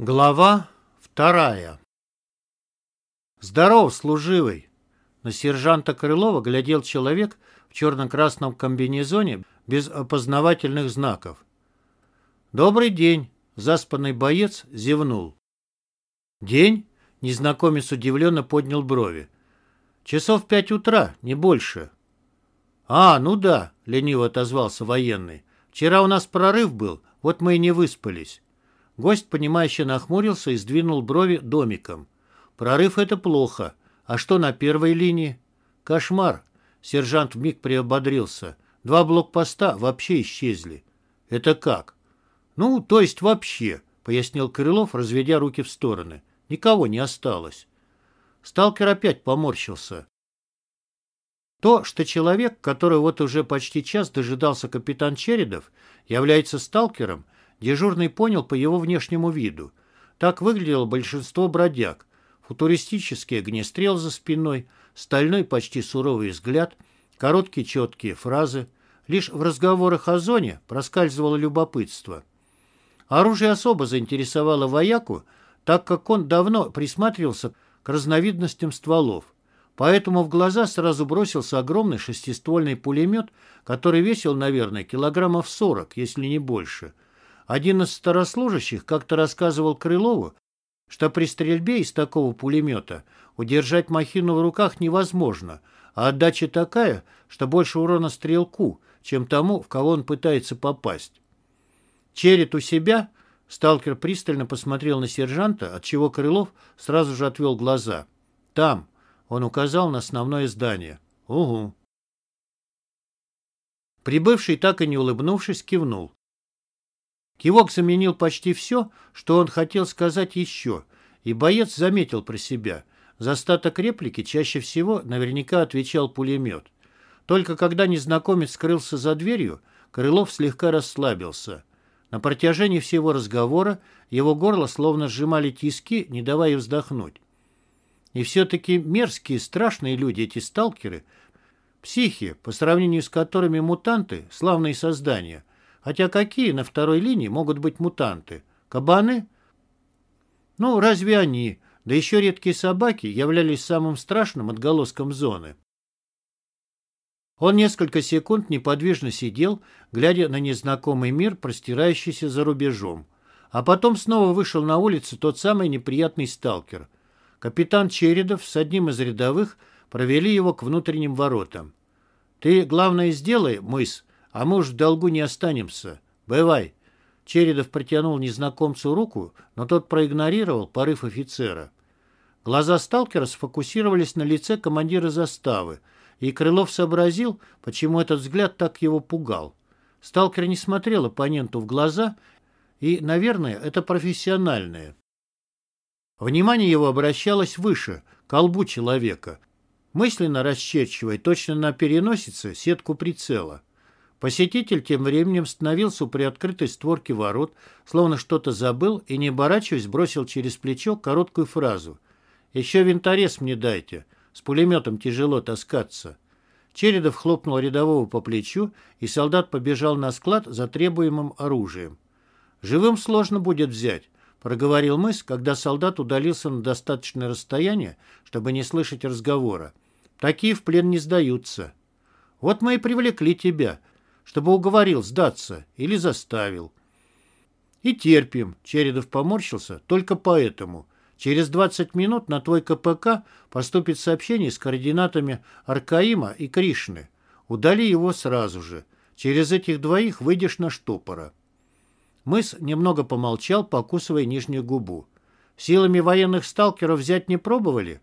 Глава вторая «Здоров, служивый!» На сержанта Крылова глядел человек в черно-красном комбинезоне без опознавательных знаков. «Добрый день!» — заспанный боец зевнул. «День?» — незнакомец удивленно поднял брови. «Часов пять утра, не больше». «А, ну да», — лениво отозвался военный. «Вчера у нас прорыв был, вот мы и не выспались». Гость, понимающе нахмурился и сдвинул брови домиком. Прорыв — это плохо. А что на первой линии? Кошмар. Сержант вмиг приободрился. Два блокпоста вообще исчезли. Это как? Ну, то есть вообще, пояснил Крылов, разведя руки в стороны. Никого не осталось. Сталкер опять поморщился. То, что человек, который вот уже почти час дожидался капитан Чередов, является сталкером — Дежурный понял по его внешнему виду. Так выглядело большинство бродяг. Футуристический огнестрел за спиной, стальной почти суровый взгляд, короткие четкие фразы. Лишь в разговорах о зоне проскальзывало любопытство. Оружие особо заинтересовало вояку, так как он давно присматривался к разновидностям стволов. Поэтому в глаза сразу бросился огромный шестиствольный пулемет, который весил, наверное, килограммов сорок, если не больше – один из старослужащих как-то рассказывал Крылову, что при стрельбе из такого пулемета удержать махину в руках невозможно, а отдача такая, что больше урона стрелку, чем тому, в кого он пытается попасть. Черед у себя, сталкер пристально посмотрел на сержанта, отчего Крылов сразу же отвел глаза. «Там», — он указал на основное здание. «Угу». Прибывший, так и не улыбнувшись, кивнул. Кивок заменил почти все, что он хотел сказать еще, и боец заметил про себя. За остаток реплики чаще всего наверняка отвечал пулемет. Только когда незнакомец скрылся за дверью, Крылов слегка расслабился. На протяжении всего разговора его горло словно сжимали тиски, не давая вздохнуть. И все-таки мерзкие, страшные люди эти сталкеры, психи, по сравнению с которыми мутанты – славные создания. Хотя какие на второй линии могут быть мутанты? Кабаны? Ну, разве они, да еще редкие собаки, являлись самым страшным отголоском зоны? Он несколько секунд неподвижно сидел, глядя на незнакомый мир, простирающийся за рубежом. А потом снова вышел на улицу тот самый неприятный сталкер. Капитан Чередов с одним из рядовых провели его к внутренним воротам. «Ты, главное, сделай, мыс, а мы уж в долгу не останемся. Бывай. Чередов протянул незнакомцу руку, но тот проигнорировал порыв офицера. Глаза сталкера сфокусировались на лице командира заставы, и Крылов сообразил, почему этот взгляд так его пугал. Сталкер не смотрел оппоненту в глаза, и, наверное, это профессиональное. Внимание его обращалось выше, к колбу человека, мысленно расчерчивая точно на переносице сетку прицела. Посетитель тем временем становился у приоткрытой створки ворот, словно что-то забыл и, не оборачиваясь, бросил через плечо короткую фразу. «Еще винторез мне дайте. С пулеметом тяжело таскаться». Чередов хлопнул рядового по плечу, и солдат побежал на склад за требуемым оружием. «Живым сложно будет взять», — проговорил мыс, когда солдат удалился на достаточное расстояние, чтобы не слышать разговора. «Такие в плен не сдаются». «Вот мы и привлекли тебя», чтобы уговорил сдаться или заставил. И терпим, Чередов поморщился, только поэтому. Через 20 минут на твой КПК поступит сообщение с координатами Аркаима и Кришны. Удали его сразу же. Через этих двоих выйдешь на штопора. Мыс немного помолчал, покусывая нижнюю губу. Силами военных сталкеров взять не пробовали?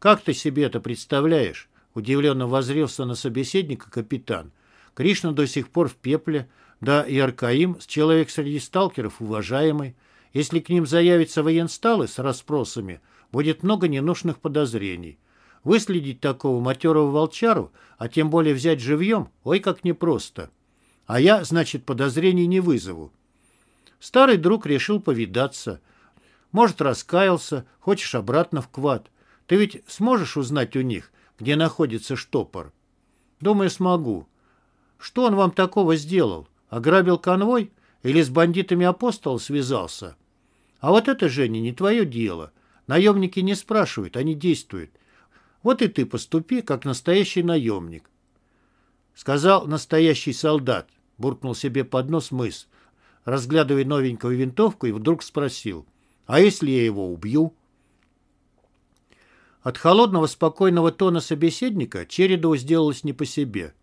Как ты себе это представляешь? Удивленно возрился на собеседника капитан. Кришна до сих пор в пепле, да и Аркаим, человек среди сталкеров уважаемый. Если к ним заявятся военсталы с расспросами, будет много ненужных подозрений. Выследить такого матерого волчару, а тем более взять живьем, ой, как непросто. А я, значит, подозрений не вызову. Старый друг решил повидаться. Может, раскаялся, хочешь обратно в квад. Ты ведь сможешь узнать у них, где находится штопор? Думаю, смогу. Что он вам такого сделал? Ограбил конвой? Или с бандитами апостол связался? А вот это, Женя, не твое дело. Наемники не спрашивают, они действуют. Вот и ты поступи, как настоящий наемник. Сказал настоящий солдат, буркнул себе под нос мыс, разглядывая новенькую винтовку, и вдруг спросил, а если я его убью? От холодного спокойного тона собеседника Чередову сделалось не по себе.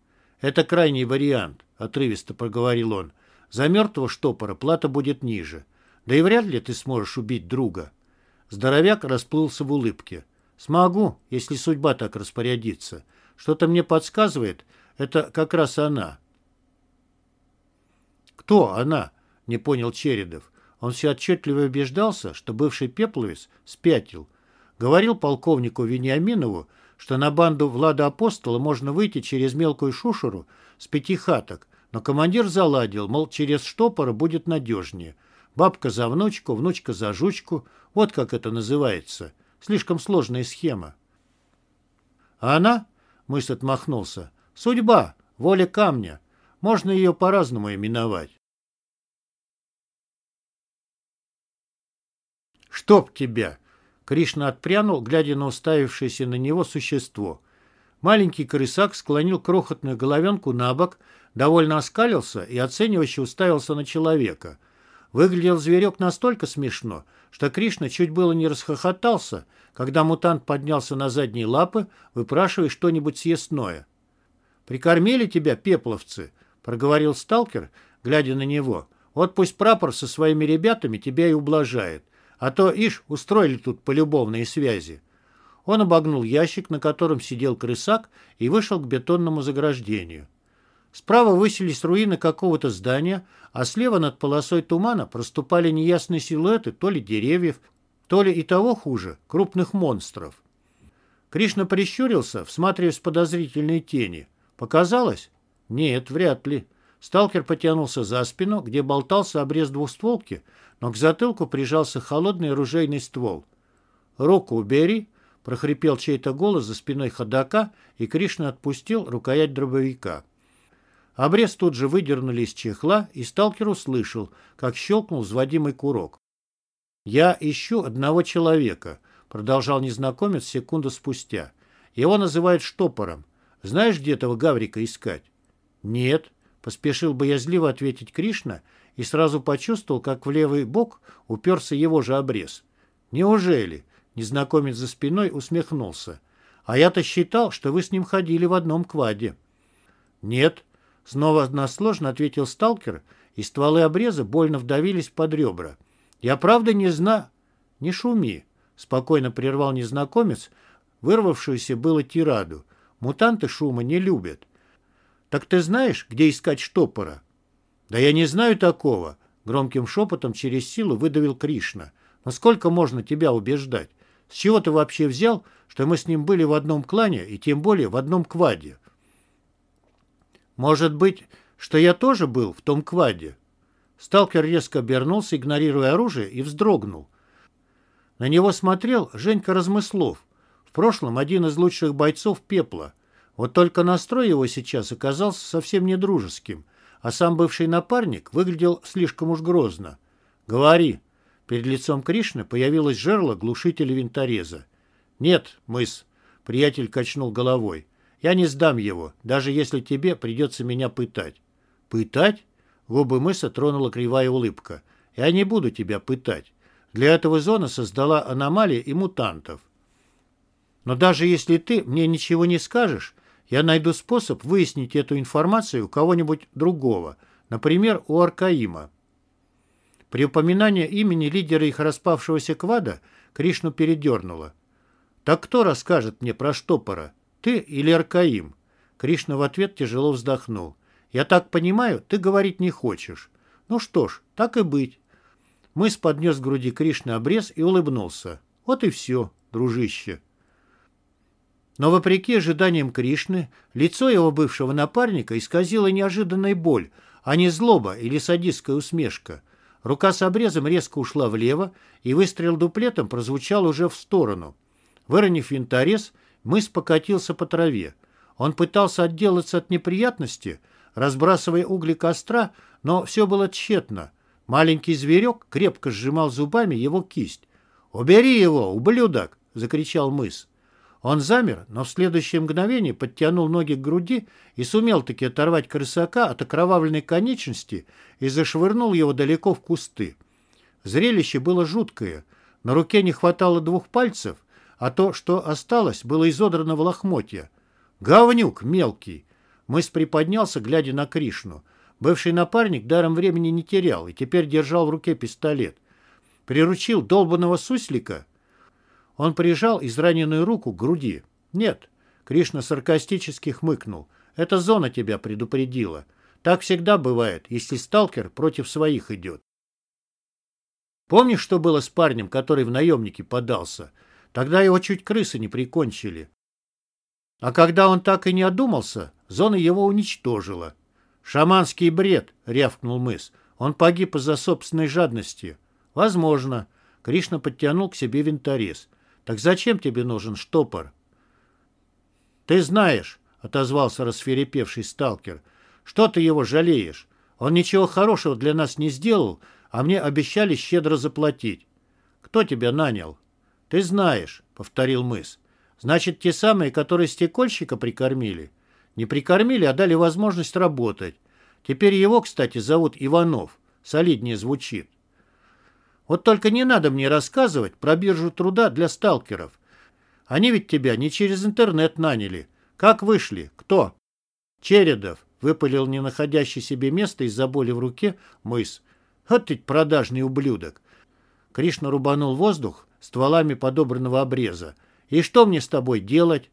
«Это крайний вариант», — отрывисто проговорил он. «За мертвого штопора плата будет ниже. Да и вряд ли ты сможешь убить друга». Здоровяк расплылся в улыбке. «Смогу, если судьба так распорядится. Что-то мне подсказывает, это как раз она». «Кто она?» — не понял Чередов. Он все отчетливо убеждался, что бывший пепловец спятил. Говорил полковнику Вениаминову, что на банду Влада Апостола можно выйти через мелкую шушеру с пяти хаток, но командир заладил, мол, через штопора будет надежнее. Бабка за внучку, внучка за жучку, вот как это называется. Слишком сложная схема. А она, мыс отмахнулся, судьба, воля камня. Можно ее по-разному именовать. «Чтоб тебя!» Кришна отпрянул, глядя на уставившееся на него существо. Маленький крысак склонил крохотную головенку на бок, довольно оскалился и оценивающе уставился на человека. Выглядел зверек настолько смешно, что Кришна чуть было не расхохотался, когда мутант поднялся на задние лапы, выпрашивая что-нибудь съестное. «Прикормили тебя, пепловцы?» — проговорил сталкер, глядя на него. «Вот пусть прапор со своими ребятами тебя и ублажает. А то, ишь, устроили тут полюбовные связи. Он обогнул ящик, на котором сидел крысак, и вышел к бетонному заграждению. Справа высились руины какого-то здания, а слева над полосой тумана проступали неясные силуэты то ли деревьев, то ли и того хуже, крупных монстров. Кришна прищурился, всматриваясь в подозрительные тени. Показалось? Нет, вряд ли. Сталкер потянулся за спину, где болтался обрез двухстволки, но к затылку прижался холодный оружейный ствол. «Руку убери!» — прохрипел чей-то голос за спиной ходока, и Кришна отпустил рукоять дробовика. Обрез тут же выдернули из чехла, и сталкер услышал, как щелкнул взводимый курок. «Я ищу одного человека», — продолжал незнакомец секунду спустя. «Его называют штопором. Знаешь, где этого гаврика искать?» «Нет», — поспешил боязливо ответить Кришна и сразу почувствовал, как в левый бок уперся его же обрез. «Неужели?» — незнакомец за спиной усмехнулся. «А я-то считал, что вы с ним ходили в одном кваде». «Нет», — снова односложно ответил сталкер, и стволы обреза больно вдавились под ребра. «Я правда не знаю...» «Не шуми», — спокойно прервал незнакомец, вырвавшуюся было тираду. «Мутанты шума не любят». «Так ты знаешь, где искать штопора?» «Да я не знаю такого», — громким шепотом через силу выдавил Кришна. «Но сколько можно тебя убеждать? С чего ты вообще взял, что мы с ним были в одном клане и тем более в одном кваде?» «Может быть, что я тоже был в том кваде?» Сталкер резко обернулся, игнорируя оружие, и вздрогнул. На него смотрел Женька Размыслов, в прошлом один из лучших бойцов пепла. Вот только настрой его сейчас оказался совсем не дружеским а сам бывший напарник выглядел слишком уж грозно. «Говори». Перед лицом Кришны появилось жерло глушителя винтореза. «Нет, мыс», — приятель качнул головой. «Я не сдам его, даже если тебе придется меня пытать». «Пытать?» — губы мыса тронула кривая улыбка. «Я не буду тебя пытать. Для этого зона создала аномалии и мутантов. Но даже если ты мне ничего не скажешь, я найду способ выяснить эту информацию у кого-нибудь другого, например, у Аркаима. При упоминании имени лидера их распавшегося квада Кришну передернуло. «Так кто расскажет мне про штопора? Ты или Аркаим?» Кришна в ответ тяжело вздохнул. «Я так понимаю, ты говорить не хочешь. Ну что ж, так и быть». Мыс поднес к груди Кришны обрез и улыбнулся. «Вот и все, дружище». Но, вопреки ожиданиям Кришны, лицо его бывшего напарника исказило неожиданная боль, а не злоба или садистская усмешка. Рука с обрезом резко ушла влево, и выстрел дуплетом прозвучал уже в сторону. Выронив винторез, мыс покатился по траве. Он пытался отделаться от неприятности, разбрасывая угли костра, но все было тщетно. Маленький зверек крепко сжимал зубами его кисть. «Убери его, ублюдок!» — закричал мыс. Он замер, но в следующее мгновение подтянул ноги к груди и сумел таки оторвать крысака от окровавленной конечности и зашвырнул его далеко в кусты. Зрелище было жуткое. На руке не хватало двух пальцев, а то, что осталось, было изодрано в лохмотья. «Говнюк мелкий!» Мыс приподнялся, глядя на Кришну. Бывший напарник даром времени не терял и теперь держал в руке пистолет. Приручил долбанного суслика он прижал израненную руку к груди. «Нет», — Кришна саркастически хмыкнул, — «эта зона тебя предупредила. Так всегда бывает, если сталкер против своих идет». Помнишь, что было с парнем, который в наемники подался? Тогда его чуть крысы не прикончили. А когда он так и не одумался, зона его уничтожила. «Шаманский бред!» — рявкнул мыс. «Он погиб из-за собственной жадности». «Возможно». Кришна подтянул к себе винторез. Так зачем тебе нужен штопор? Ты знаешь, отозвался расферепевший сталкер. Что ты его жалеешь? Он ничего хорошего для нас не сделал, а мне обещали щедро заплатить. Кто тебя нанял? Ты знаешь, повторил мыс. Значит, те самые, которые стекольщика прикормили? Не прикормили, а дали возможность работать. Теперь его, кстати, зовут Иванов. Солиднее звучит. Вот только не надо мне рассказывать про биржу труда для сталкеров. Они ведь тебя не через интернет наняли. Как вышли? Кто? Чередов, выпалил не находящий себе места из-за боли в руке мыс. Вот ведь продажный ублюдок. Кришна рубанул воздух стволами подобранного обреза. И что мне с тобой делать?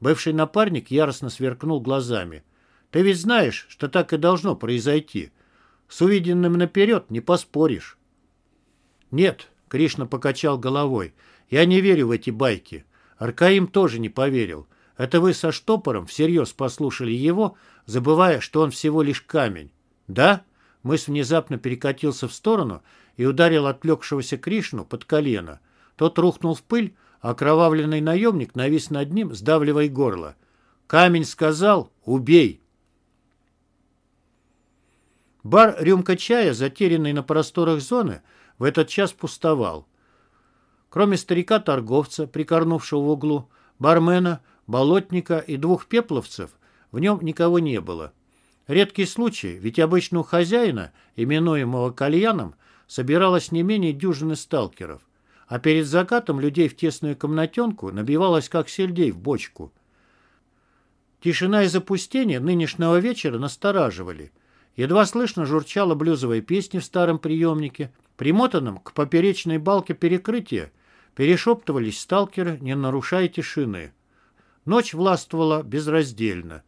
Бывший напарник яростно сверкнул глазами. Ты ведь знаешь, что так и должно произойти. С увиденным наперед не поспоришь. «Нет», — Кришна покачал головой, — «я не верю в эти байки. Аркаим тоже не поверил. Это вы со штопором всерьез послушали его, забывая, что он всего лишь камень. Да?» Мыс внезапно перекатился в сторону и ударил отвлекшегося Кришну под колено. Тот рухнул в пыль, а окровавленный наемник навис над ним, сдавливая горло. «Камень сказал, убей!» Бар «Рюмка чая», затерянный на просторах зоны, в этот час пустовал. Кроме старика-торговца, прикорнувшего в углу, бармена, болотника и двух пепловцев, в нем никого не было. Редкий случай, ведь обычно у хозяина, именуемого кальяном, собиралось не менее дюжины сталкеров, а перед закатом людей в тесную комнатенку набивалось как сельдей в бочку. Тишина и запустение нынешнего вечера настораживали. Едва слышно журчала блюзовая песня в старом приемнике, Примотанном к поперечной балке перекрытия перешептывались сталкеры, не нарушая тишины. Ночь властвовала безраздельно.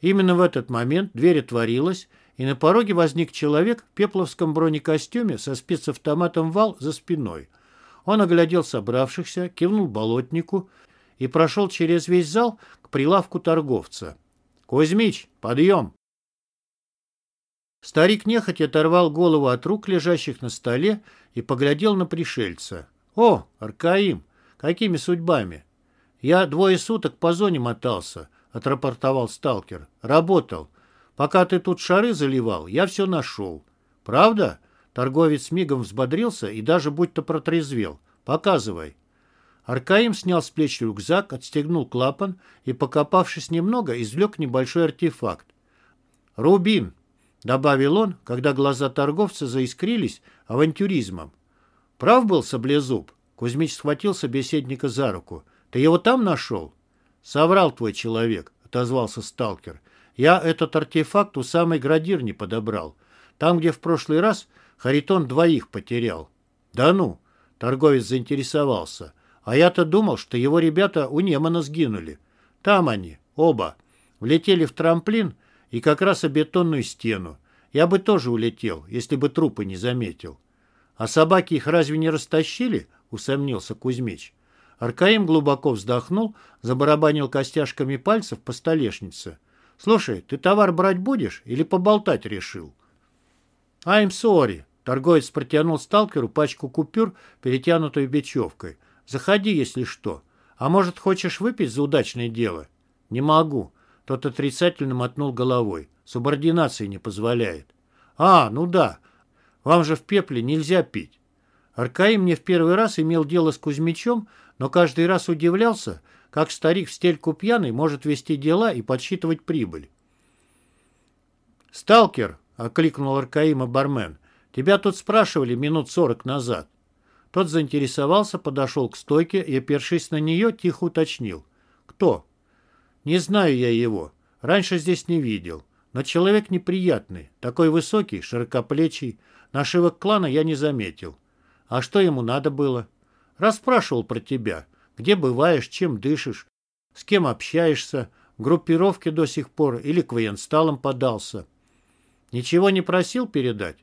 Именно в этот момент дверь отворилась, и на пороге возник человек в пепловском бронекостюме со спецавтоматом «Вал» за спиной. Он оглядел собравшихся, кивнул болотнику и прошел через весь зал к прилавку торговца. «Кузьмич, подъем!» Старик нехотя оторвал голову от рук, лежащих на столе, и поглядел на пришельца. «О, Аркаим, какими судьбами?» «Я двое суток по зоне мотался», — отрапортовал сталкер. «Работал. Пока ты тут шары заливал, я все нашел». «Правда?» Торговец мигом взбодрился и даже будто протрезвел. «Показывай». Аркаим снял с плеч рюкзак, отстегнул клапан и, покопавшись немного, извлек небольшой артефакт. «Рубин», добавил он, когда глаза торговца заискрились авантюризмом. Прав был Саблезуб. Кузьмич схватил собеседника за руку. Ты его там нашел? Соврал твой человек, отозвался сталкер. Я этот артефакт у самой градирни подобрал. Там, где в прошлый раз Харитон двоих потерял. Да ну, торговец заинтересовался. А я-то думал, что его ребята у Немана сгинули. Там они, оба. Влетели в трамплин и как раз о бетонную стену. Я бы тоже улетел, если бы трупы не заметил. А собаки их разве не растащили? Усомнился Кузьмич. Аркаим глубоко вздохнул, забарабанил костяшками пальцев по столешнице. «Слушай, ты товар брать будешь или поболтать решил?» «I'm sorry», — торговец протянул сталкеру пачку купюр, перетянутую бечевкой. «Заходи, если что. А может, хочешь выпить за удачное дело?» «Не могу. Тот отрицательно мотнул головой. Субординация не позволяет. А, ну да. Вам же в пепле нельзя пить. Аркаим мне в первый раз имел дело с Кузьмичом, но каждый раз удивлялся, как старик в стельку пьяный может вести дела и подсчитывать прибыль. «Сталкер!» — окликнул Аркаима бармен. «Тебя тут спрашивали минут сорок назад». Тот заинтересовался, подошел к стойке и, опершись на нее, тихо уточнил. «Кто?» «Не знаю я его. Раньше здесь не видел. Но человек неприятный. Такой высокий, широкоплечий. Нашивок клана я не заметил. А что ему надо было? Расспрашивал про тебя. Где бываешь, чем дышишь, с кем общаешься, в группировке до сих пор или к военсталам подался. Ничего не просил передать?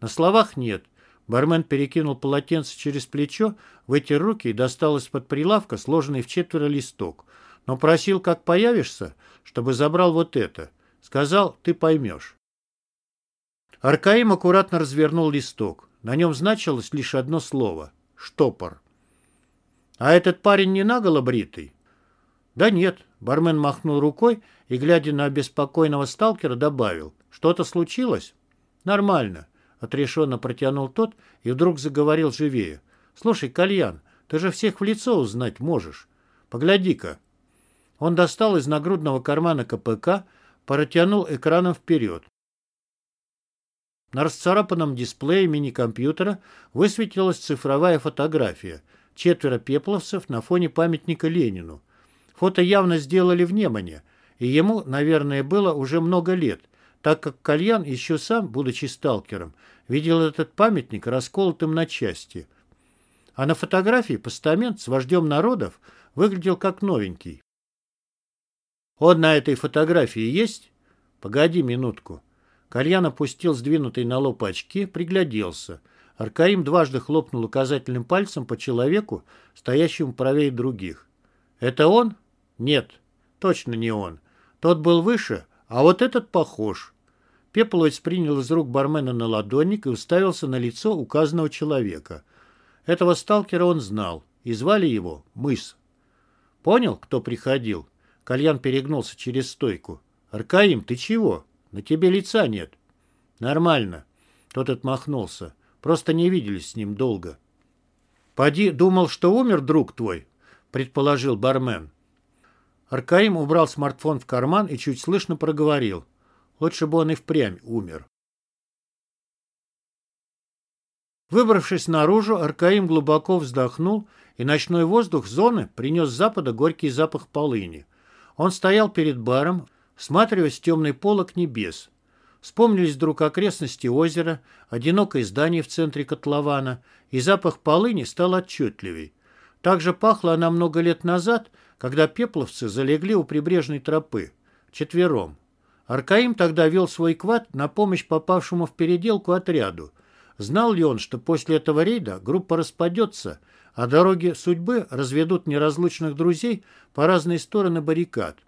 На словах нет. Бармен перекинул полотенце через плечо, вытер руки и достал из-под прилавка сложенный в четверо листок. Но просил, как появишься, чтобы забрал вот это. Сказал, ты поймешь. Аркаим аккуратно развернул листок. На нем значилось лишь одно слово — штопор. «А этот парень не наголо бритый?» «Да нет», — бармен махнул рукой и, глядя на обеспокоенного сталкера, добавил. «Что-то случилось?» «Нормально», — отрешенно протянул тот и вдруг заговорил живее. «Слушай, Кальян, ты же всех в лицо узнать можешь. Погляди-ка». Он достал из нагрудного кармана КПК, протянул экраном вперед. На расцарапанном дисплее мини-компьютера высветилась цифровая фотография. Четверо пепловцев на фоне памятника Ленину. Фото явно сделали в Немане, и ему, наверное, было уже много лет, так как Кальян еще сам, будучи сталкером, видел этот памятник расколотым на части. А на фотографии постамент с вождем народов выглядел как новенький. «Он на этой фотографии есть?» «Погоди минутку». Кальян опустил сдвинутые на лоб очки, пригляделся. Аркаим дважды хлопнул указательным пальцем по человеку, стоящему правее других. «Это он?» «Нет, точно не он. Тот был выше, а вот этот похож». Пепловец принял из рук бармена на ладонник и уставился на лицо указанного человека. Этого сталкера он знал, и звали его Мыс. «Понял, кто приходил?» Кальян перегнулся через стойку. «Аркаим, ты чего?» На тебе лица нет. Нормально. Тот отмахнулся. Просто не виделись с ним долго. Поди, думал, что умер друг твой, предположил бармен. Аркаим убрал смартфон в карман и чуть слышно проговорил. Лучше бы он и впрямь умер. Выбравшись наружу, Аркаим глубоко вздохнул, и ночной воздух зоны принес с запада горький запах полыни. Он стоял перед баром, всматриваясь в темный полок небес. Вспомнились вдруг окрестности озера, одинокое здание в центре котлована, и запах полыни стал отчетливей. Так же пахло она много лет назад, когда пепловцы залегли у прибрежной тропы. Четвером. Аркаим тогда вел свой квад на помощь попавшему в переделку отряду. Знал ли он, что после этого рейда группа распадется, а дороги судьбы разведут неразлучных друзей по разные стороны баррикад?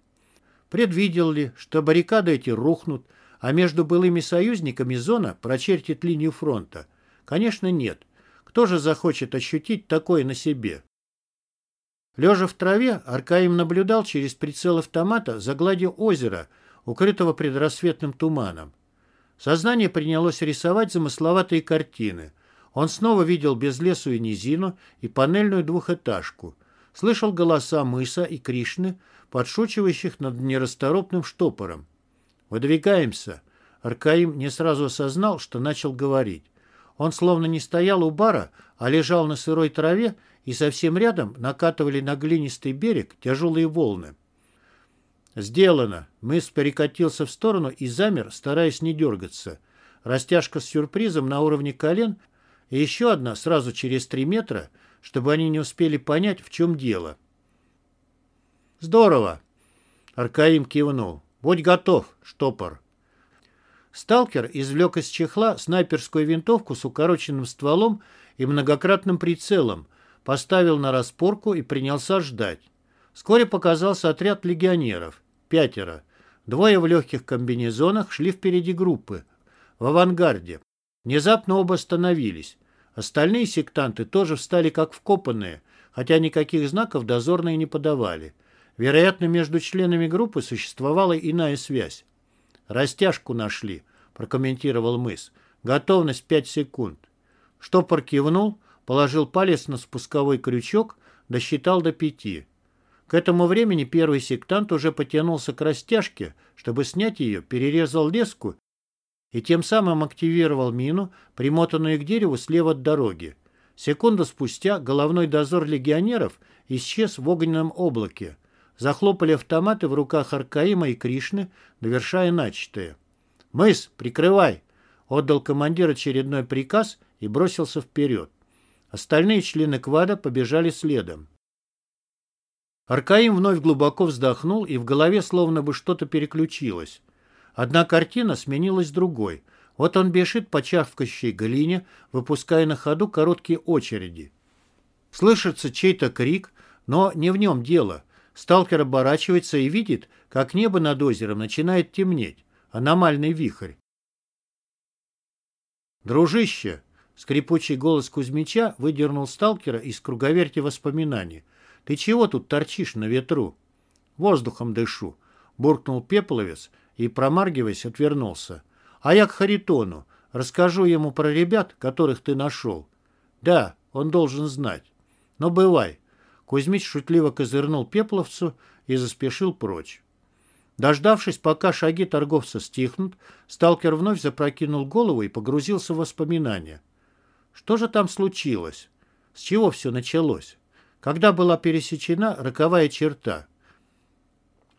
Предвидел ли, что баррикады эти рухнут, а между былыми союзниками зона прочертит линию фронта? Конечно, нет. Кто же захочет ощутить такое на себе? Лежа в траве, Аркаим наблюдал через прицел автомата за гладью озера, укрытого предрассветным туманом. Сознание принялось рисовать замысловатые картины. Он снова видел безлесую низину и панельную двухэтажку. Слышал голоса Мыса и Кришны, подшучивающих над нерасторопным штопором. «Выдвигаемся!» Аркаим не сразу осознал, что начал говорить. Он словно не стоял у бара, а лежал на сырой траве, и совсем рядом накатывали на глинистый берег тяжелые волны. «Сделано!» Мыс перекатился в сторону и замер, стараясь не дергаться. Растяжка с сюрпризом на уровне колен и еще одна сразу через три метра, чтобы они не успели понять, в чем дело. «Здорово!» Аркаим кивнул. «Будь готов, штопор!» Сталкер извлек из чехла снайперскую винтовку с укороченным стволом и многократным прицелом, поставил на распорку и принялся ждать. Вскоре показался отряд легионеров. Пятеро. Двое в легких комбинезонах шли впереди группы. В авангарде. Внезапно оба остановились. Остальные сектанты тоже встали как вкопанные, хотя никаких знаков дозорные не подавали. Вероятно, между членами группы существовала иная связь. «Растяжку нашли», — прокомментировал мыс. Готовность 5 секунд. Штопор кивнул, положил палец на спусковой крючок, досчитал до пяти. К этому времени первый сектант уже потянулся к растяжке, чтобы снять ее, перерезал леску и тем самым активировал мину, примотанную к дереву слева от дороги. Секунду спустя головной дозор легионеров исчез в огненном облаке. Захлопали автоматы в руках Аркаима и Кришны, довершая начатое. «Мыс, прикрывай!» — отдал командир очередной приказ и бросился вперед. Остальные члены квада побежали следом. Аркаим вновь глубоко вздохнул, и в голове словно бы что-то переключилось. Одна картина сменилась другой. Вот он бежит по чавкающей глине, выпуская на ходу короткие очереди. Слышится чей-то крик, но не в нем дело. Сталкер оборачивается и видит, как небо над озером начинает темнеть. Аномальный вихрь. «Дружище!» — скрипучий голос Кузьмича выдернул сталкера из круговерти воспоминаний. «Ты чего тут торчишь на ветру?» «Воздухом дышу», — буркнул Пепловец и, промаргиваясь, отвернулся. «А я к Харитону. Расскажу ему про ребят, которых ты нашел». «Да, он должен знать. Но бывай». Кузьмич шутливо козырнул Пепловцу и заспешил прочь. Дождавшись, пока шаги торговца стихнут, сталкер вновь запрокинул голову и погрузился в воспоминания. Что же там случилось? С чего все началось? Когда была пересечена роковая черта?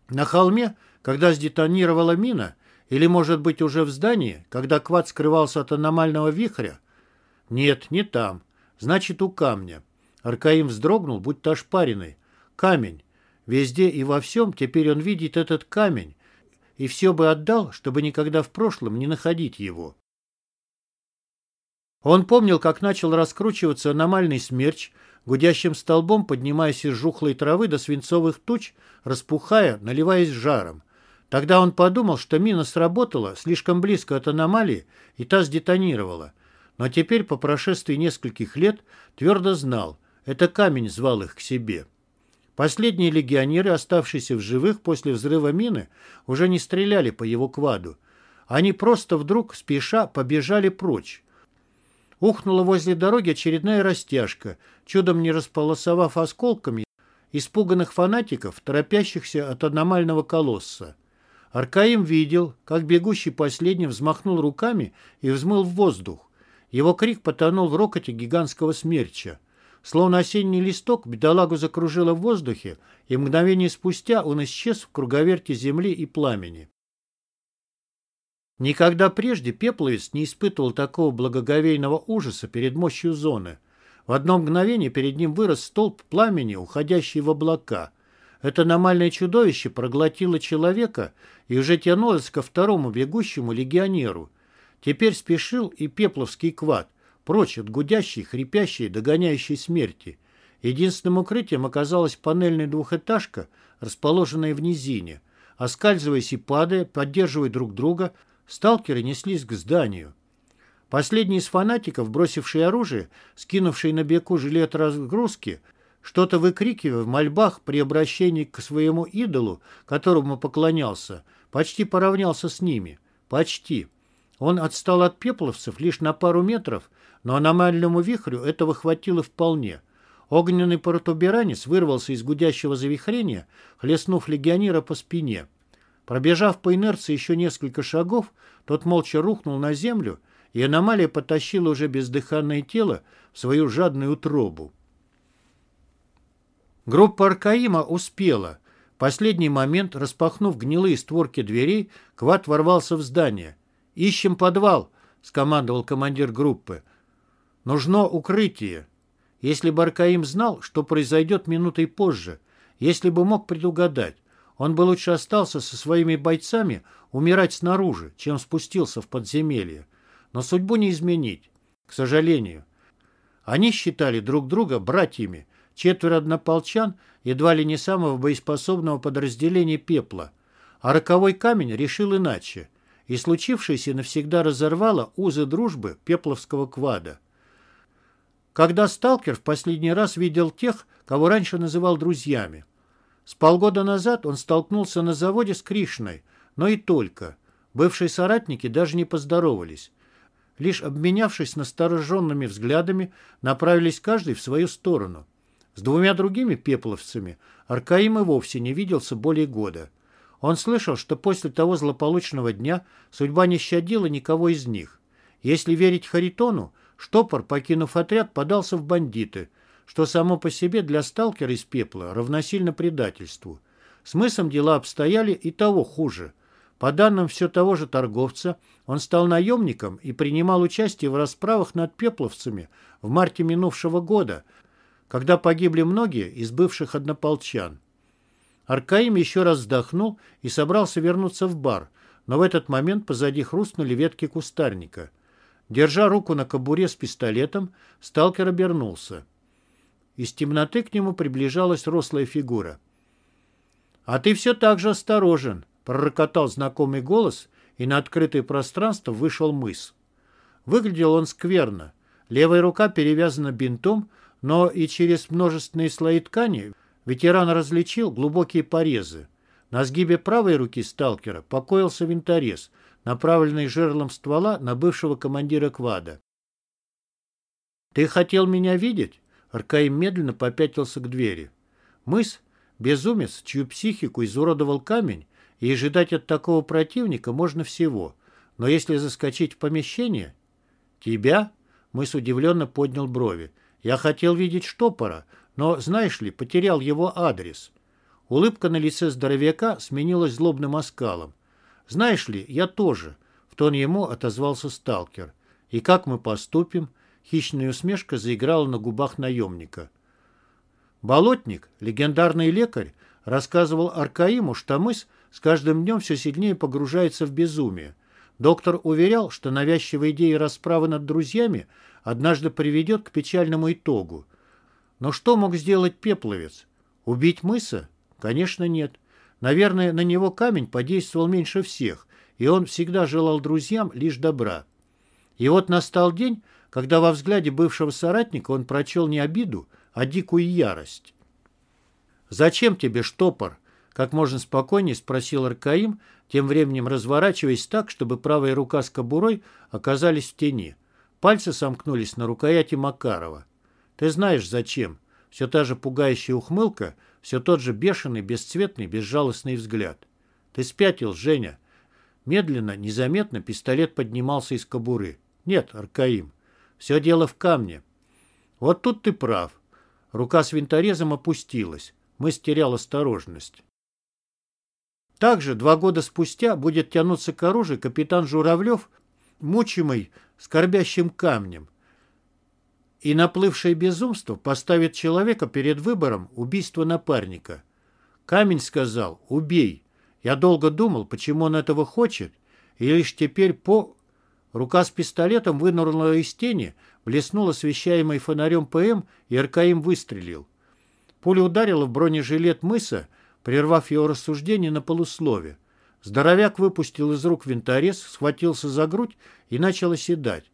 На холме, когда сдетонировала мина, или, может быть, уже в здании, когда квад скрывался от аномального вихря? Нет, не там. Значит, у камня. Аркаим вздрогнул, будто ошпаренный. Камень. Везде и во всем теперь он видит этот камень, и все бы отдал, чтобы никогда в прошлом не находить его. Он помнил, как начал раскручиваться аномальный смерч, гудящим столбом поднимаясь из жухлой травы до свинцовых туч, распухая, наливаясь жаром. Тогда он подумал, что мина сработала слишком близко от аномалии, и та сдетонировала. Но теперь, по прошествии нескольких лет, твердо знал, это камень звал их к себе. Последние легионеры, оставшиеся в живых после взрыва мины, уже не стреляли по его кваду. Они просто вдруг, спеша, побежали прочь. Ухнула возле дороги очередная растяжка, чудом не располосовав осколками испуганных фанатиков, торопящихся от аномального колосса. Аркаим видел, как бегущий последним взмахнул руками и взмыл в воздух. Его крик потонул в рокоте гигантского смерча. Словно осенний листок, бедолагу закружило в воздухе, и мгновение спустя он исчез в круговерте земли и пламени. Никогда прежде Пепловец не испытывал такого благоговейного ужаса перед мощью зоны. В одно мгновение перед ним вырос столб пламени, уходящий в облака. Это аномальное чудовище проглотило человека и уже тянулось ко второму бегущему легионеру. Теперь спешил и Пепловский квад прочь от гудящей, хрипящей, догоняющей смерти. Единственным укрытием оказалась панельная двухэтажка, расположенная в низине. Оскальзываясь и падая, поддерживая друг друга, сталкеры неслись к зданию. Последний из фанатиков, бросивший оружие, скинувший на беку жилет разгрузки, что-то выкрикивая в мольбах при обращении к своему идолу, которому поклонялся, почти поравнялся с ними. Почти. Он отстал от пепловцев лишь на пару метров, но аномальному вихрю этого хватило вполне. Огненный протуберанец вырвался из гудящего завихрения, хлестнув легионера по спине. Пробежав по инерции еще несколько шагов, тот молча рухнул на землю, и аномалия потащила уже бездыханное тело в свою жадную утробу. Группа Аркаима успела. В последний момент, распахнув гнилые створки дверей, Кват ворвался в здание. «Ищем подвал», — скомандовал командир группы. Нужно укрытие. Если бы Аркаим знал, что произойдет минутой позже, если бы мог предугадать, он бы лучше остался со своими бойцами умирать снаружи, чем спустился в подземелье. Но судьбу не изменить, к сожалению. Они считали друг друга братьями, четверо однополчан, едва ли не самого боеспособного подразделения пепла. А роковой камень решил иначе, и случившееся навсегда разорвало узы дружбы пепловского квада. Когда сталкер в последний раз видел тех, кого раньше называл друзьями. С полгода назад он столкнулся на заводе с Кришной, но и только. Бывшие соратники даже не поздоровались. лишь обменявшись настороженными взглядами, направились каждый в свою сторону. С двумя другими пепловцами Аркаим и вовсе не виделся более года. Он слышал, что после того злополучного дня судьба не щадила никого из них. Если верить Харитону, Штопор, покинув отряд, подался в бандиты, что само по себе для сталкера из пепла равносильно предательству. С мысом дела обстояли и того хуже. По данным все того же торговца, он стал наемником и принимал участие в расправах над пепловцами в марте минувшего года, когда погибли многие из бывших однополчан. Аркаим еще раз вздохнул и собрался вернуться в бар, но в этот момент позади хрустнули ветки кустарника. Держа руку на кобуре с пистолетом, сталкер обернулся. Из темноты к нему приближалась рослая фигура. «А ты все так же осторожен», — пророкотал знакомый голос, и на открытое пространство вышел мыс. Выглядел он скверно. Левая рука перевязана бинтом, но и через множественные слои ткани ветеран различил глубокие порезы. На сгибе правой руки сталкера покоился винторез — направленный жерлом ствола на бывшего командира квада. «Ты хотел меня видеть?» Аркаим медленно попятился к двери. Мыс — безумец, чью психику изуродовал камень, и ожидать от такого противника можно всего. Но если заскочить в помещение... «Тебя?» — мыс удивленно поднял брови. «Я хотел видеть штопора, но, знаешь ли, потерял его адрес». Улыбка на лице здоровяка сменилась злобным оскалом. «Знаешь ли, я тоже», — в тон ему отозвался сталкер. «И как мы поступим?» Хищная усмешка заиграла на губах наемника. Болотник, легендарный лекарь, рассказывал Аркаиму, что мыс с каждым днем все сильнее погружается в безумие. Доктор уверял, что навязчивая идея расправы над друзьями однажды приведет к печальному итогу. Но что мог сделать Пепловец? Убить мыса? Конечно, нет. Наверное, на него камень подействовал меньше всех, и он всегда желал друзьям лишь добра. И вот настал день, когда во взгляде бывшего соратника он прочел не обиду, а дикую ярость. «Зачем тебе штопор?» — как можно спокойнее спросил Аркаим, тем временем разворачиваясь так, чтобы правая рука с кобурой оказались в тени. Пальцы сомкнулись на рукояти Макарова. «Ты знаешь, зачем?» Все та же пугающая ухмылка — все тот же бешеный, бесцветный, безжалостный взгляд. «Ты спятил, Женя!» Медленно, незаметно пистолет поднимался из кобуры. «Нет, Аркаим, все дело в камне». «Вот тут ты прав». Рука с винторезом опустилась. Мы стерял осторожность. Также два года спустя будет тянуться к оружию капитан Журавлев, мучимый скорбящим камнем, и наплывшее безумство поставит человека перед выбором убийства напарника. Камень сказал «убей». Я долго думал, почему он этого хочет, и лишь теперь по... Рука с пистолетом вынырнула из тени, блеснула освещаемой фонарем ПМ, и РКМ выстрелил. Пуля ударила в бронежилет мыса, прервав его рассуждение на полуслове. Здоровяк выпустил из рук винторез, схватился за грудь и начал оседать.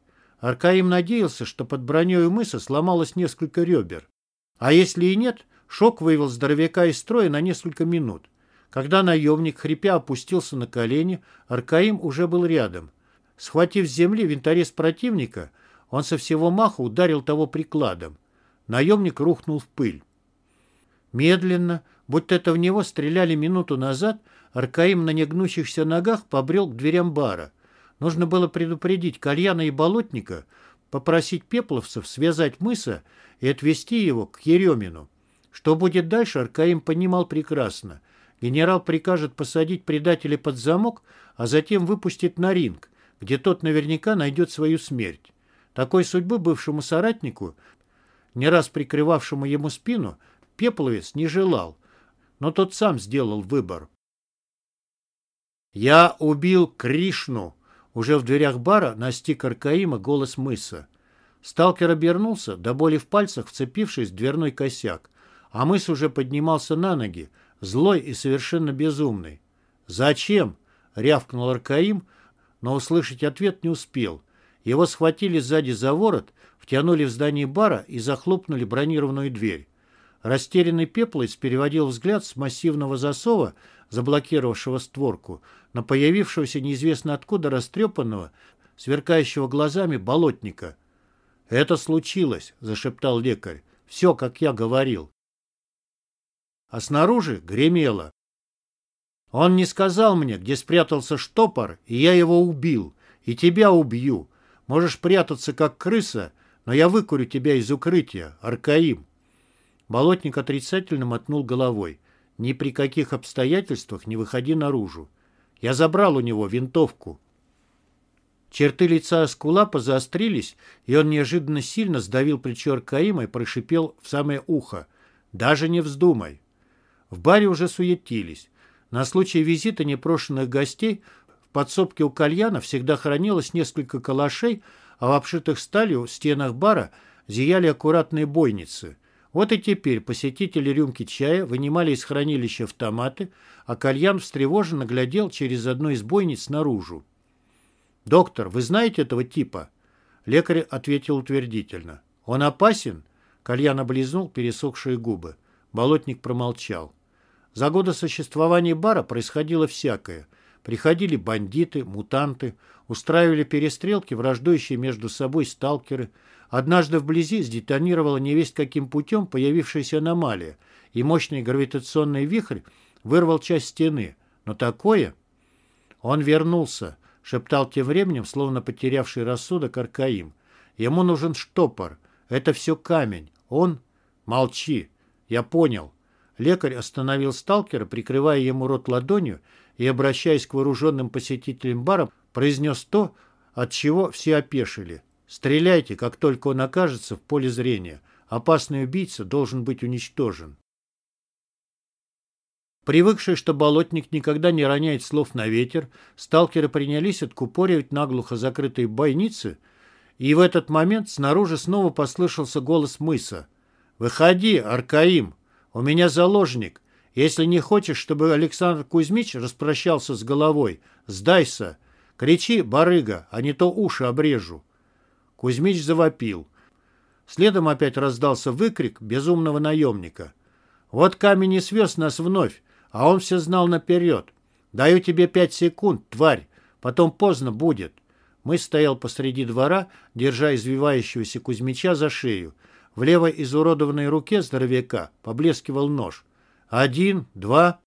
Аркаим надеялся, что под броней мыса сломалось несколько ребер. А если и нет, шок вывел здоровяка из строя на несколько минут. Когда наемник, хрипя, опустился на колени, Аркаим уже был рядом. Схватив с земли винторез противника, он со всего маха ударил того прикладом. Наемник рухнул в пыль. Медленно, будто это в него стреляли минуту назад, Аркаим на негнущихся ногах побрел к дверям бара. Нужно было предупредить Кальяна и Болотника, попросить пепловцев связать мыса и отвезти его к Еремину. Что будет дальше, Аркаим понимал прекрасно. Генерал прикажет посадить предателя под замок, а затем выпустит на ринг, где тот наверняка найдет свою смерть. Такой судьбы бывшему соратнику, не раз прикрывавшему ему спину, Пепловец не желал, но тот сам сделал выбор. «Я убил Кришну», уже в дверях бара настиг Аркаима голос мыса. Сталкер обернулся, до боли в пальцах вцепившись в дверной косяк. А мыс уже поднимался на ноги, злой и совершенно безумный. «Зачем?» — рявкнул Аркаим, но услышать ответ не успел. Его схватили сзади за ворот, втянули в здание бара и захлопнули бронированную дверь. Растерянный пеплоец переводил взгляд с массивного засова, заблокировавшего створку, на появившегося неизвестно откуда растрепанного, сверкающего глазами болотника. «Это случилось», — зашептал лекарь. «Все, как я говорил». А снаружи гремело. Он не сказал мне, где спрятался штопор, и я его убил. И тебя убью. Можешь прятаться, как крыса, но я выкурю тебя из укрытия, Аркаим. Болотник отрицательно мотнул головой. Ни при каких обстоятельствах не выходи наружу. Я забрал у него винтовку. Черты лица Аскулапа заострились, и он неожиданно сильно сдавил плечо Аркаима и прошипел в самое ухо. «Даже не вздумай!» В баре уже суетились. На случай визита непрошенных гостей в подсобке у кальяна всегда хранилось несколько калашей, а в обшитых сталью стенах бара зияли аккуратные бойницы. Вот и теперь посетители рюмки чая вынимали из хранилища автоматы, а кальян встревоженно глядел через одну из бойниц наружу. «Доктор, вы знаете этого типа?» Лекарь ответил утвердительно. «Он опасен?» Кальян облизнул пересохшие губы. Болотник промолчал. За годы существования бара происходило всякое. Приходили бандиты, мутанты, устраивали перестрелки, враждующие между собой сталкеры. Однажды вблизи сдетонировала невесть каким путем появившаяся аномалия, и мощный гравитационный вихрь вырвал часть стены. Но такое... Он вернулся, шептал тем временем, словно потерявший рассудок Аркаим. Ему нужен штопор. Это все камень. Он... Молчи. Я понял. Лекарь остановил сталкера, прикрывая ему рот ладонью и, обращаясь к вооруженным посетителям бара, произнес то, от чего все опешили. «Стреляйте, как только он окажется в поле зрения. Опасный убийца должен быть уничтожен». Привыкшие, что болотник никогда не роняет слов на ветер, сталкеры принялись откупоривать наглухо закрытые бойницы, и в этот момент снаружи снова послышался голос мыса. «Выходи, Аркаим! У меня заложник. Если не хочешь, чтобы Александр Кузьмич распрощался с головой, сдайся. Кричи, барыга, а не то уши обрежу». Кузьмич завопил. Следом опять раздался выкрик безумного наемника. «Вот камень и свез нас вновь, а он все знал наперед. Даю тебе пять секунд, тварь, потом поздно будет». Мы стоял посреди двора, держа извивающегося Кузьмича за шею. В левой изуродованной руке здоровяка поблескивал нож. Один, два.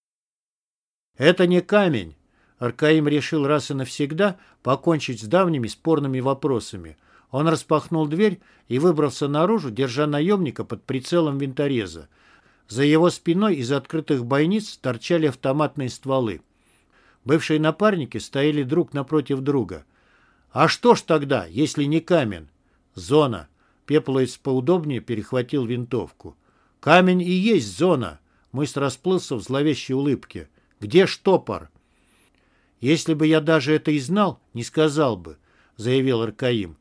Это не камень. Аркаим решил раз и навсегда покончить с давними спорными вопросами. Он распахнул дверь и выбрался наружу, держа наемника под прицелом винтореза. За его спиной из открытых бойниц торчали автоматные стволы. Бывшие напарники стояли друг напротив друга. «А что ж тогда, если не камень?» «Зона», Пепловец поудобнее перехватил винтовку. «Камень и есть зона!» Мысль расплылся в зловещей улыбке. «Где штопор?» «Если бы я даже это и знал, не сказал бы», — заявил Аркаим.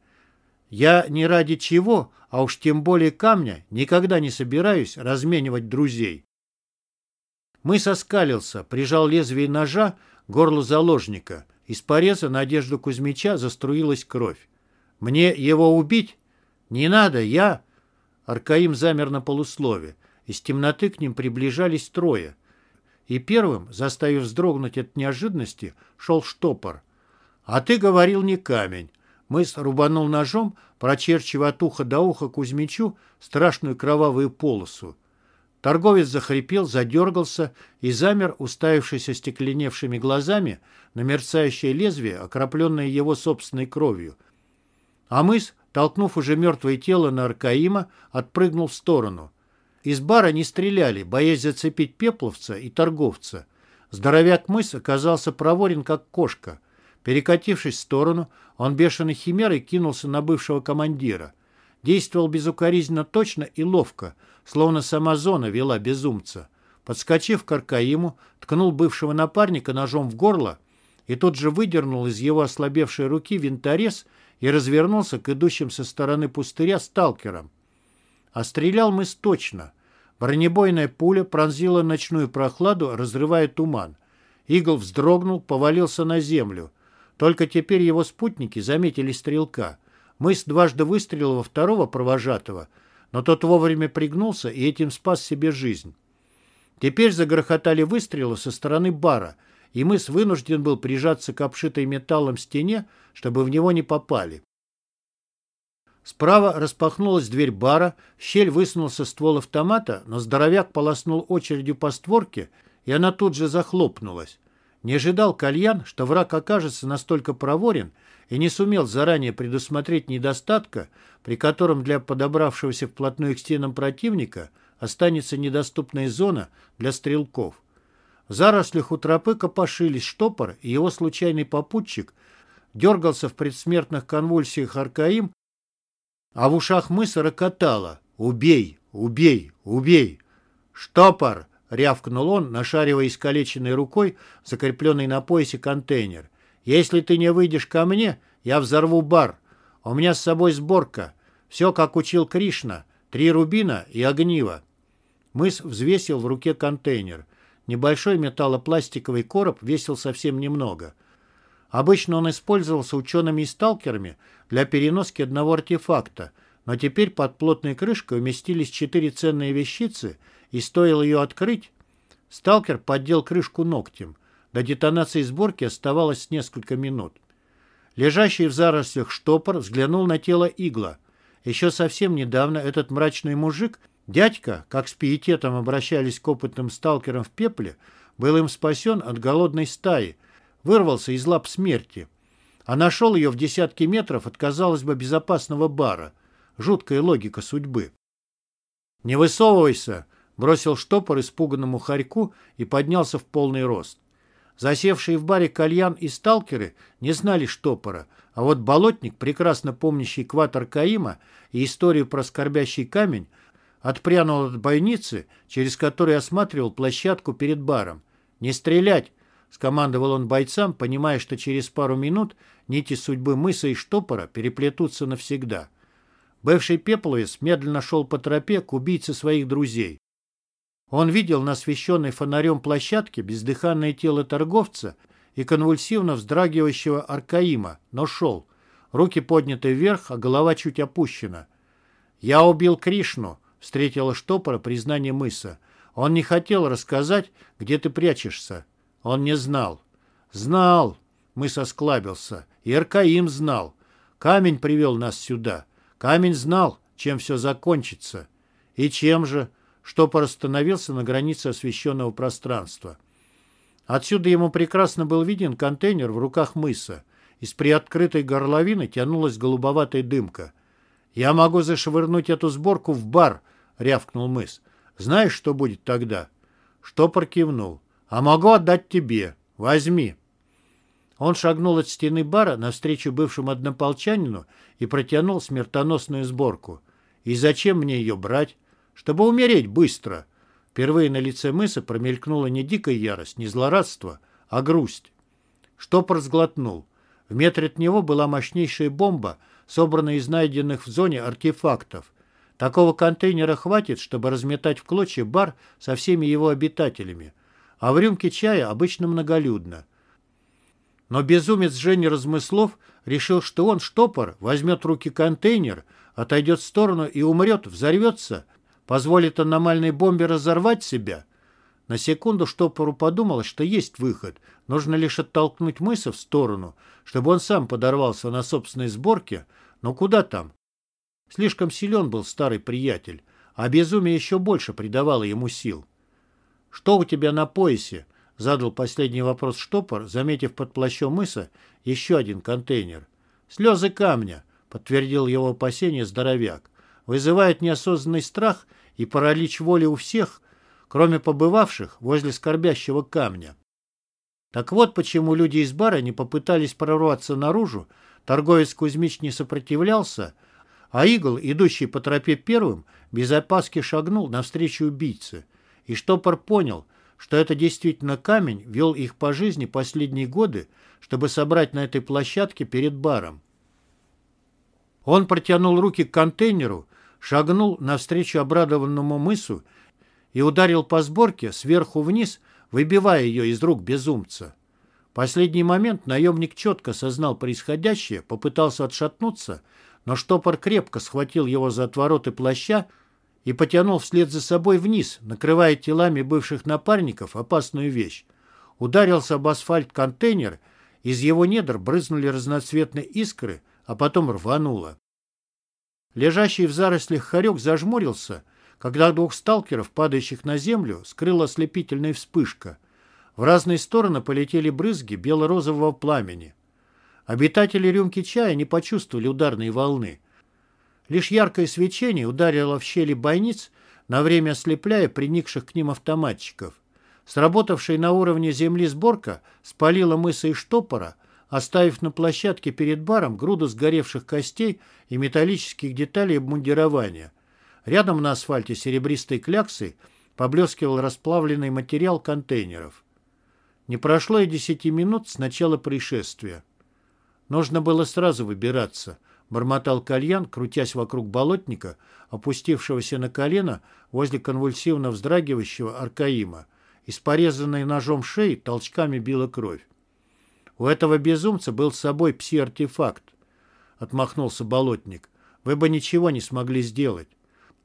«Я не ради чего, а уж тем более камня, никогда не собираюсь разменивать друзей». Мы соскалился, прижал лезвие ножа к горлу заложника. Из пореза на одежду Кузьмича заструилась кровь. «Мне его убить?» «Не надо, я...» Аркаим замер на полуслове. Из темноты к ним приближались трое. И первым, заставив вздрогнуть от неожиданности, шел штопор. «А ты говорил не камень». Мыс рубанул ножом, прочерчивая от уха до уха Кузьмичу страшную кровавую полосу. Торговец захрипел, задергался и замер, уставившись остекленевшими глазами на мерцающее лезвие, окропленное его собственной кровью. А мыс толкнув уже мертвое тело на Аркаима, отпрыгнул в сторону. Из бара не стреляли, боясь зацепить пепловца и торговца. Здоровяк мыс оказался проворен, как кошка. Перекатившись в сторону, он бешеной химерой кинулся на бывшего командира. Действовал безукоризненно точно и ловко, словно сама зона вела безумца. Подскочив к Аркаиму, ткнул бывшего напарника ножом в горло и тут же выдернул из его ослабевшей руки винторез и развернулся к идущим со стороны пустыря сталкерам. А стрелял мы точно. Бронебойная пуля пронзила ночную прохладу, разрывая туман. Игл вздрогнул, повалился на землю. Только теперь его спутники заметили стрелка. Мыс дважды выстрелил во второго провожатого, но тот вовремя пригнулся и этим спас себе жизнь. Теперь загрохотали выстрелы со стороны бара, и мыс вынужден был прижаться к обшитой металлом стене, чтобы в него не попали. Справа распахнулась дверь бара, щель высунулся ствол автомата, но здоровяк полоснул очередью по створке, и она тут же захлопнулась. Не ожидал Кальян, что враг окажется настолько проворен и не сумел заранее предусмотреть недостатка, при котором для подобравшегося вплотную к стенам противника останется недоступная зона для стрелков. В зарослях у тропы копошились штопор и его случайный попутчик, дергался в предсмертных конвульсиях Аркаим, а в ушах мыса рокотало «Убей! Убей! Убей!» «Штопор!» — рявкнул он, нашаривая искалеченной рукой закрепленный на поясе контейнер. «Если ты не выйдешь ко мне, я взорву бар. У меня с собой сборка. Все, как учил Кришна. Три рубина и огниво». Мыс взвесил в руке контейнер. Небольшой металлопластиковый короб весил совсем немного — Обычно он использовался учеными и сталкерами для переноски одного артефакта, но теперь под плотной крышкой уместились четыре ценные вещицы, и стоило ее открыть, сталкер поддел крышку ногтем. До детонации сборки оставалось несколько минут. Лежащий в зарослях штопор взглянул на тело игла. Еще совсем недавно этот мрачный мужик, дядька, как с пиететом обращались к опытным сталкерам в пепле, был им спасен от голодной стаи, вырвался из лап смерти, а нашел ее в десятки метров от, казалось бы, безопасного бара. Жуткая логика судьбы. «Не высовывайся!» — бросил штопор испуганному хорьку и поднялся в полный рост. Засевшие в баре кальян и сталкеры не знали штопора, а вот болотник, прекрасно помнящий экватор Каима и историю про скорбящий камень, отпрянул от бойницы, через которую осматривал площадку перед баром. «Не стрелять!» Скомандовал он бойцам, понимая, что через пару минут нити судьбы мыса и штопора переплетутся навсегда. Бывший пепловец медленно шел по тропе к убийце своих друзей. Он видел на освещенной фонарем площадке бездыханное тело торговца и конвульсивно вздрагивающего Аркаима, но шел. Руки подняты вверх, а голова чуть опущена. «Я убил Кришну», — встретила штопора признание мыса. «Он не хотел рассказать, где ты прячешься. Он не знал. Знал, мы сосклабился. И Аркаим знал. Камень привел нас сюда. Камень знал, чем все закончится. И чем же? Штопор остановился на границе освещенного пространства. Отсюда ему прекрасно был виден контейнер в руках мыса. Из приоткрытой горловины тянулась голубоватая дымка. «Я могу зашвырнуть эту сборку в бар», — рявкнул мыс. «Знаешь, что будет тогда?» Штопор кивнул. А могу отдать тебе. Возьми. Он шагнул от стены бара навстречу бывшему однополчанину и протянул смертоносную сборку. И зачем мне ее брать? Чтобы умереть быстро. Впервые на лице мыса промелькнула не дикая ярость, не злорадство, а грусть. Штопор сглотнул. В метре от него была мощнейшая бомба, собранная из найденных в зоне артефактов. Такого контейнера хватит, чтобы разметать в клочья бар со всеми его обитателями а в рюмке чая обычно многолюдно. Но безумец Женя Размыслов решил, что он, штопор, возьмет в руки контейнер, отойдет в сторону и умрет, взорвется, позволит аномальной бомбе разорвать себя. На секунду штопору подумалось, что есть выход, нужно лишь оттолкнуть мыса в сторону, чтобы он сам подорвался на собственной сборке, но куда там? Слишком силен был старый приятель, а безумие еще больше придавало ему сил. «Что у тебя на поясе?» — задал последний вопрос штопор, заметив под плащом мыса еще один контейнер. «Слезы камня», — подтвердил его опасение здоровяк. «Вызывает неосознанный страх и паралич воли у всех, кроме побывавших возле скорбящего камня». Так вот почему люди из бара не попытались прорваться наружу, торговец Кузьмич не сопротивлялся, а Игл, идущий по тропе первым, без опаски шагнул навстречу убийце — и штопор понял, что это действительно камень вел их по жизни последние годы, чтобы собрать на этой площадке перед баром. Он протянул руки к контейнеру, шагнул навстречу обрадованному мысу и ударил по сборке сверху вниз, выбивая ее из рук безумца. В последний момент наемник четко сознал происходящее, попытался отшатнуться, но штопор крепко схватил его за отвороты плаща, и потянул вслед за собой вниз, накрывая телами бывших напарников опасную вещь. Ударился об асфальт контейнер, из его недр брызнули разноцветные искры, а потом рвануло. Лежащий в зарослях хорек зажмурился, когда двух сталкеров, падающих на землю, скрыла ослепительная вспышка. В разные стороны полетели брызги бело-розового пламени. Обитатели рюмки чая не почувствовали ударной волны. Лишь яркое свечение ударило в щели бойниц, на время ослепляя приникших к ним автоматчиков. Сработавшая на уровне земли сборка спалила мыса и штопора, оставив на площадке перед баром груду сгоревших костей и металлических деталей обмундирования. Рядом на асфальте серебристой кляксой поблескивал расплавленный материал контейнеров. Не прошло и десяти минут с начала происшествия. Нужно было сразу выбираться, бормотал кальян, крутясь вокруг болотника, опустившегося на колено возле конвульсивно вздрагивающего Аркаима. Из порезанной ножом шеи толчками била кровь. У этого безумца был с собой пси-артефакт, отмахнулся болотник. Вы бы ничего не смогли сделать.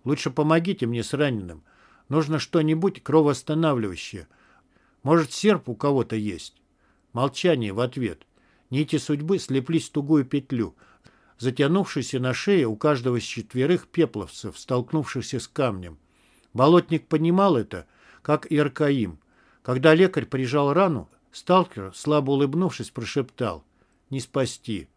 Лучше помогите мне с раненым. Нужно что-нибудь кровоостанавливающее. Может, серп у кого-то есть? Молчание в ответ. Нити судьбы слеплись в тугую петлю, затянувшуюся на шее у каждого из четверых пепловцев, столкнувшихся с камнем. Болотник понимал это, как и Аркаим. Когда лекарь прижал рану, сталкер, слабо улыбнувшись, прошептал «Не спасти».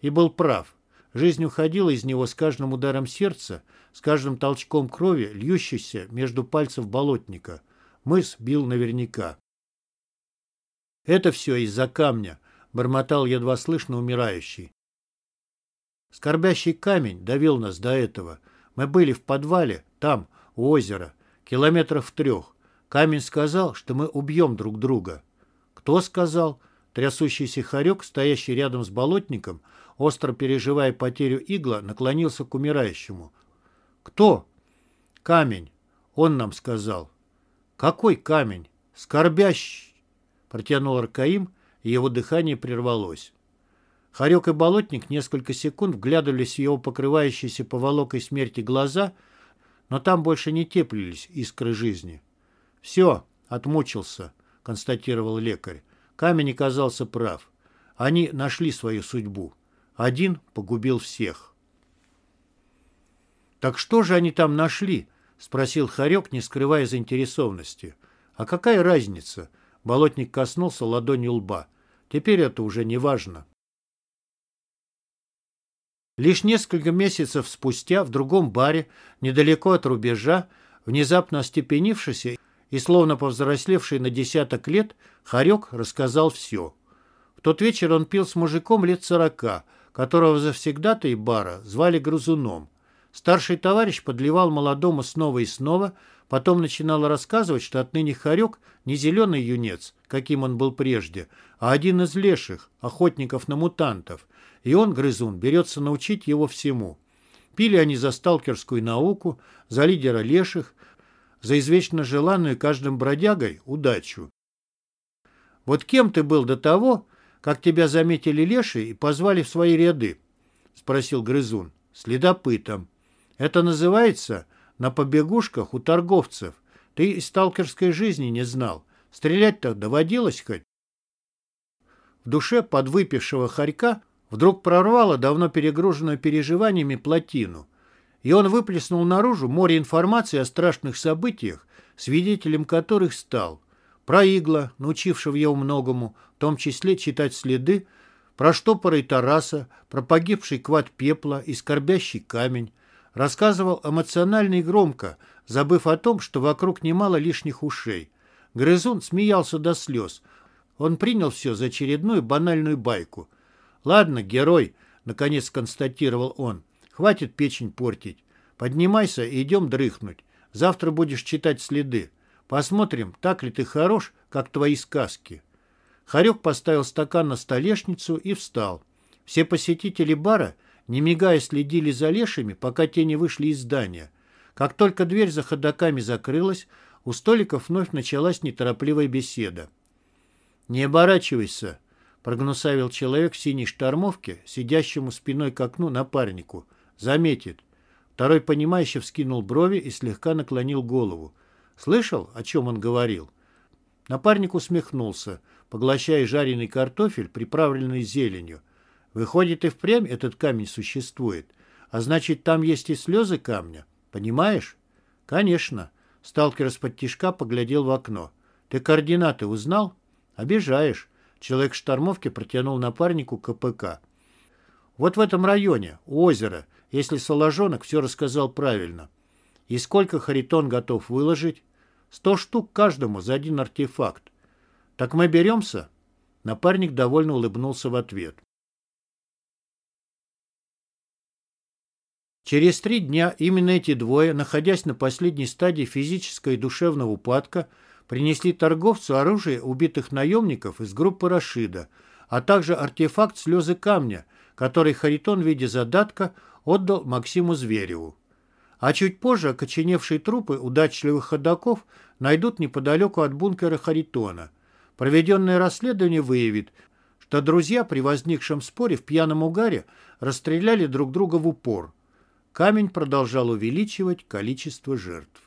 И был прав. Жизнь уходила из него с каждым ударом сердца, с каждым толчком крови, льющейся между пальцев болотника. Мыс бил наверняка. «Это все из-за камня», — бормотал едва слышно умирающий. Скорбящий камень довел нас до этого. Мы были в подвале, там, у озера, километров в трех. Камень сказал, что мы убьем друг друга. Кто сказал? Трясущийся хорек, стоящий рядом с болотником, остро переживая потерю игла, наклонился к умирающему. «Кто?» «Камень. Он нам сказал». «Какой камень?» «Скорбящий!» Протянул Аркаим, и его дыхание прервалось. Харек и болотник несколько секунд вглядывались в его покрывающиеся поволокой смерти глаза, но там больше не теплились искры жизни. «Все, отмучился», — констатировал лекарь. Камень оказался прав. Они нашли свою судьбу. Один погубил всех. «Так что же они там нашли?» — спросил Харек, не скрывая заинтересованности. «А какая разница?» — болотник коснулся ладонью лба. «Теперь это уже не важно». Лишь несколько месяцев спустя в другом баре, недалеко от рубежа, внезапно остепенившийся и словно повзрослевший на десяток лет, Харек рассказал все. В тот вечер он пил с мужиком лет сорока, которого завсегда-то и бара звали Грузуном. Старший товарищ подливал молодому снова и снова, потом начинал рассказывать, что отныне Харек не зеленый юнец, каким он был прежде, а один из леших, охотников на мутантов, и он, грызун, берется научить его всему. Пили они за сталкерскую науку, за лидера леших, за извечно желанную каждым бродягой удачу. «Вот кем ты был до того, как тебя заметили леши и позвали в свои ряды?» — спросил Грызун. «Следопытом. Это называется на побегушках у торговцев. Ты из сталкерской жизни не знал. Стрелять-то доводилось хоть?» В душе подвыпившего хорька вдруг прорвало давно перегруженную переживаниями плотину, и он выплеснул наружу море информации о страшных событиях, свидетелем которых стал. Про Игла, научившего его многому, в том числе читать следы, про штопора и Тараса, про погибший квад пепла и скорбящий камень. Рассказывал эмоционально и громко, забыв о том, что вокруг немало лишних ушей. Грызун смеялся до слез. Он принял все за очередную банальную байку. «Ладно, герой», — наконец констатировал он, — «хватит печень портить. Поднимайся и идем дрыхнуть. Завтра будешь читать следы. Посмотрим, так ли ты хорош, как твои сказки». Харек поставил стакан на столешницу и встал. Все посетители бара, не мигая, следили за лешими, пока те не вышли из здания. Как только дверь за ходоками закрылась, у столиков вновь началась неторопливая беседа. «Не оборачивайся», — прогнусавил человек в синей штормовке, сидящему спиной к окну напарнику. «Заметит». Второй, понимающе вскинул брови и слегка наклонил голову. «Слышал, о чем он говорил?» Напарник усмехнулся, поглощая жареный картофель, приправленный зеленью. Выходит, и впрямь этот камень существует. А значит, там есть и слезы камня. Понимаешь? Конечно. Сталкер из-под поглядел в окно. Ты координаты узнал? Обижаешь. Человек в штормовке протянул напарнику КПК. Вот в этом районе, у озера, если Соложонок все рассказал правильно. И сколько Харитон готов выложить? Сто штук каждому за один артефакт. Так мы беремся? Напарник довольно улыбнулся в ответ. Через три дня именно эти двое, находясь на последней стадии физического и душевного упадка, принесли торговцу оружие убитых наемников из группы Рашида, а также артефакт слезы камня, который Харитон в виде задатка отдал Максиму Звереву. А чуть позже окоченевшие трупы удачливых ходаков найдут неподалеку от бункера Харитона. Проведенное расследование выявит, что друзья при возникшем споре в пьяном угаре расстреляли друг друга в упор – Камень продолжал увеличивать количество жертв.